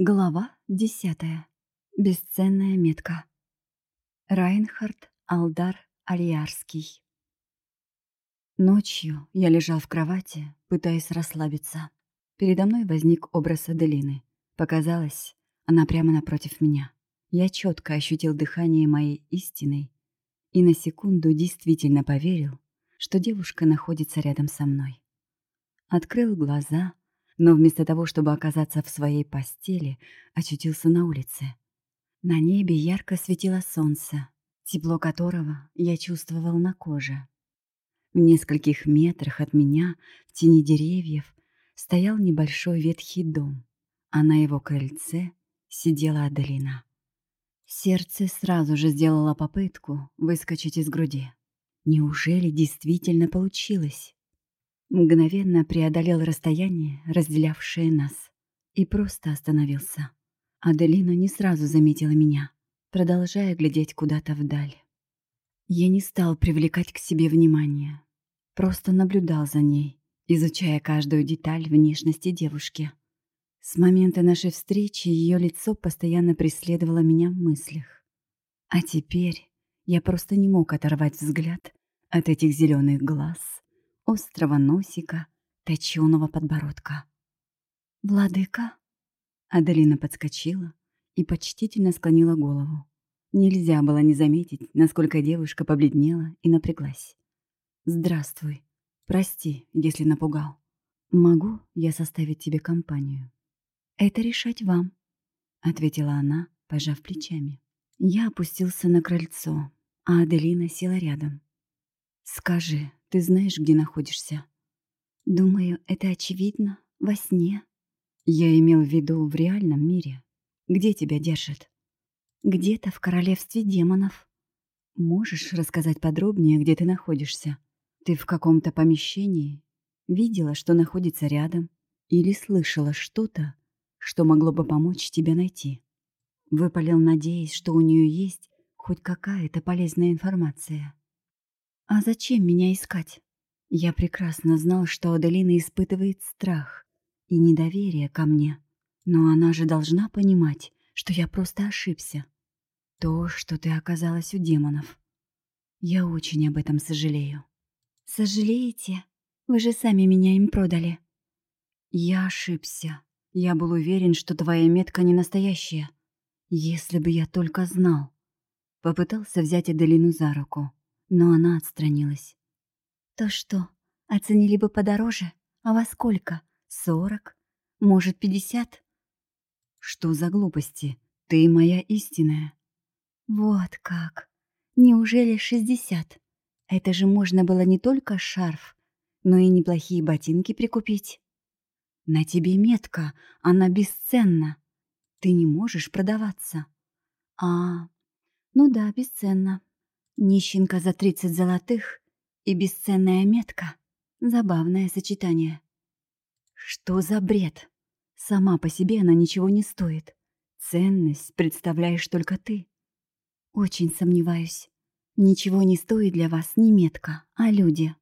Глава десятая. Бесценная метка. Райнхард Алдар Альярский. Ночью я лежал в кровати, пытаясь расслабиться. Передо мной возник образ Аделины. Показалось, она прямо напротив меня. Я четко ощутил дыхание моей истины и на секунду действительно поверил, что девушка находится рядом со мной. Открыл глаза, но вместо того, чтобы оказаться в своей постели, очутился на улице. На небе ярко светило солнце, тепло которого я чувствовал на коже. В нескольких метрах от меня, в тени деревьев, стоял небольшой ветхий дом, а на его крыльце сидела Аделина. Сердце сразу же сделало попытку выскочить из груди. Неужели действительно получилось? Мгновенно преодолел расстояние, разделявшее нас, и просто остановился. Аделина не сразу заметила меня, продолжая глядеть куда-то вдаль. Я не стал привлекать к себе внимание, просто наблюдал за ней, изучая каждую деталь внешности девушки. С момента нашей встречи ее лицо постоянно преследовало меня в мыслях. А теперь я просто не мог оторвать взгляд от этих зеленых глаз, острого носика, точеного подбородка. «Владыка?» Аделина подскочила и почтительно склонила голову. Нельзя было не заметить, насколько девушка побледнела и напряглась. «Здравствуй. Прости, если напугал. Могу я составить тебе компанию?» «Это решать вам», — ответила она, пожав плечами. Я опустился на крыльцо, а Аделина села рядом. «Скажи, ты знаешь, где находишься?» «Думаю, это очевидно. Во сне». «Я имел в виду в реальном мире. Где тебя держат?» «Где-то в королевстве демонов». «Можешь рассказать подробнее, где ты находишься? Ты в каком-то помещении? Видела, что находится рядом? Или слышала что-то, что могло бы помочь тебе найти?» Выпалил, надеясь, что у нее есть хоть какая-то полезная информация. А зачем меня искать? Я прекрасно знал, что Аделина испытывает страх и недоверие ко мне. Но она же должна понимать, что я просто ошибся. То, что ты оказалась у демонов. Я очень об этом сожалею. Сожалеете? Вы же сами меня им продали. Я ошибся. Я был уверен, что твоя метка не настоящая. Если бы я только знал. Попытался взять Аделину за руку но она отстранилась. «То что, оценили бы подороже? А во сколько? Сорок? Может, пятьдесят?» «Что за глупости? Ты моя истинная». «Вот как! Неужели шестьдесят? Это же можно было не только шарф, но и неплохие ботинки прикупить. На тебе метка, она бесценна. Ты не можешь продаваться». «А, ну да, бесценна. Нищенка за тридцать золотых и бесценная метка. Забавное сочетание. Что за бред? Сама по себе она ничего не стоит. Ценность представляешь только ты. Очень сомневаюсь. Ничего не стоит для вас ни метка, а люди.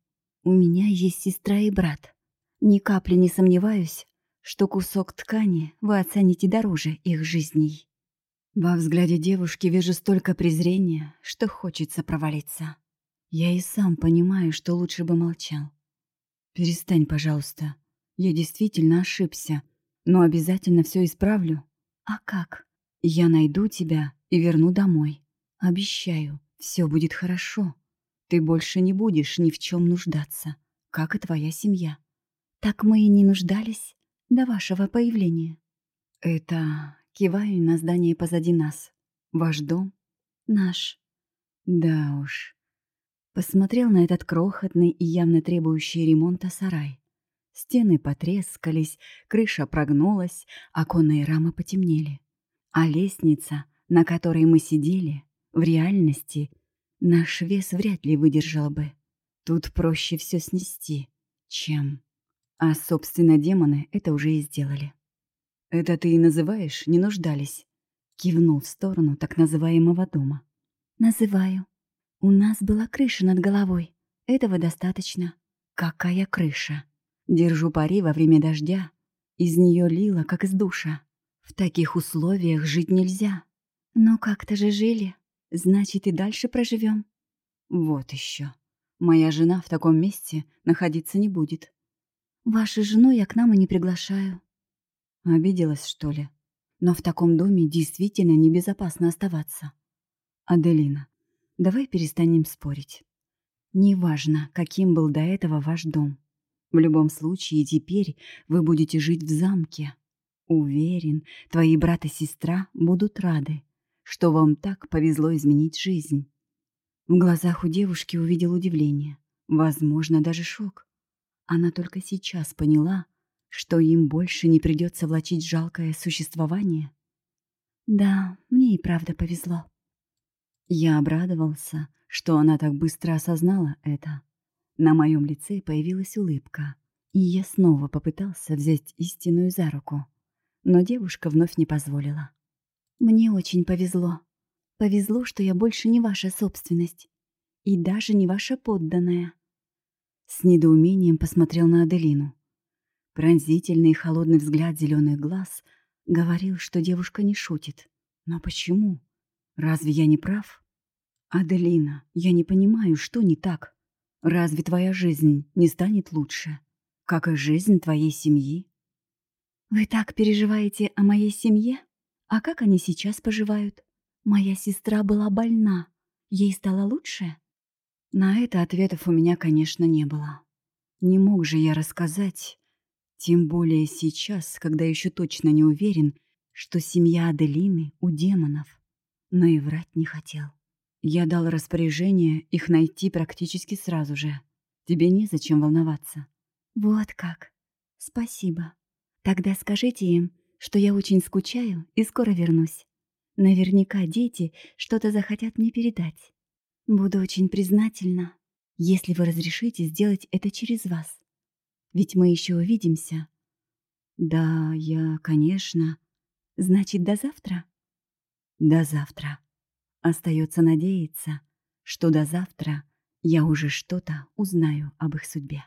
У меня есть сестра и брат. Ни капли не сомневаюсь, что кусок ткани вы оцените дороже их жизней. Во взгляде девушки вижу столько презрения, что хочется провалиться. Я и сам понимаю, что лучше бы молчал. Перестань, пожалуйста. Я действительно ошибся, но обязательно все исправлю. А как? Я найду тебя и верну домой. Обещаю, все будет хорошо. Ты больше не будешь ни в чем нуждаться, как и твоя семья. Так мы и не нуждались до вашего появления. Это Киваю на здание позади нас. Ваш дом? Наш. Да уж. Посмотрел на этот крохотный и явно требующий ремонта сарай. Стены потрескались, крыша прогнулась, оконные рамы потемнели. А лестница, на которой мы сидели, в реальности наш вес вряд ли выдержал бы. Тут проще все снести, чем... А, собственно, демоны это уже и сделали. «Это ты и называешь «не нуждались»?» Кивнул в сторону так называемого дома. «Называю. У нас была крыша над головой. Этого достаточно». «Какая крыша?» Держу пари во время дождя. Из нее лило, как из душа. В таких условиях жить нельзя. Но как-то же жили. Значит, и дальше проживем. Вот еще. Моя жена в таком месте находиться не будет. Вашу жену я к нам и не приглашаю. Обиделась, что ли? Но в таком доме действительно небезопасно оставаться. Аделина, давай перестанем спорить. Неважно, каким был до этого ваш дом. В любом случае, теперь вы будете жить в замке. Уверен, твои брат и сестра будут рады, что вам так повезло изменить жизнь. В глазах у девушки увидел удивление, возможно, даже шок. Она только сейчас поняла, что им больше не придется влачить жалкое существование. Да, мне и правда повезло. Я обрадовался, что она так быстро осознала это. На моем лице появилась улыбка, и я снова попытался взять истинную за руку, но девушка вновь не позволила. «Мне очень повезло. Повезло, что я больше не ваша собственность и даже не ваша подданная». С недоумением посмотрел на Аделину. Пронзительный и холодный взгляд зеленых глаз говорил, что девушка не шутит. Но почему? Разве я не прав? Аделина, я не понимаю, что не так. Разве твоя жизнь не станет лучше, как и жизнь твоей семьи? Вы так переживаете о моей семье? А как они сейчас поживают? Моя сестра была больна. Ей стало лучше? На это ответов у меня, конечно, не было. Не мог же я рассказать, тем более сейчас, когда еще точно не уверен, что семья Аделины у демонов. Но и врать не хотел. Я дал распоряжение их найти практически сразу же. Тебе незачем волноваться. Вот как. Спасибо. Тогда скажите им, что я очень скучаю и скоро вернусь. Наверняка дети что-то захотят мне передать. Буду очень признательна, если вы разрешите сделать это через вас. Ведь мы еще увидимся. Да, я, конечно. Значит, до завтра? До завтра. Остается надеяться, что до завтра я уже что-то узнаю об их судьбе.